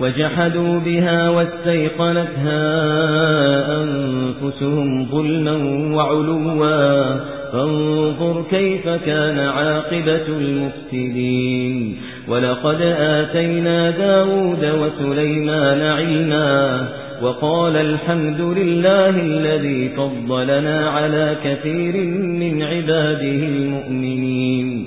وجحدوا بها واستيقنتها أنفسهم ظلما وعلوا. فانظر كيف كان عاقبة المفسدين. ولقد آتينا داود وسليمان علما. وقال الحمد لله الذي فضلنا على كثير من عباده المؤمنين.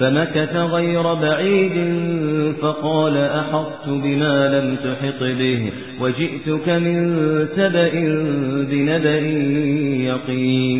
فمكث غير بعيد فقال أحطت بما لم تحط به وجئتك من سبأ بنبأ يقين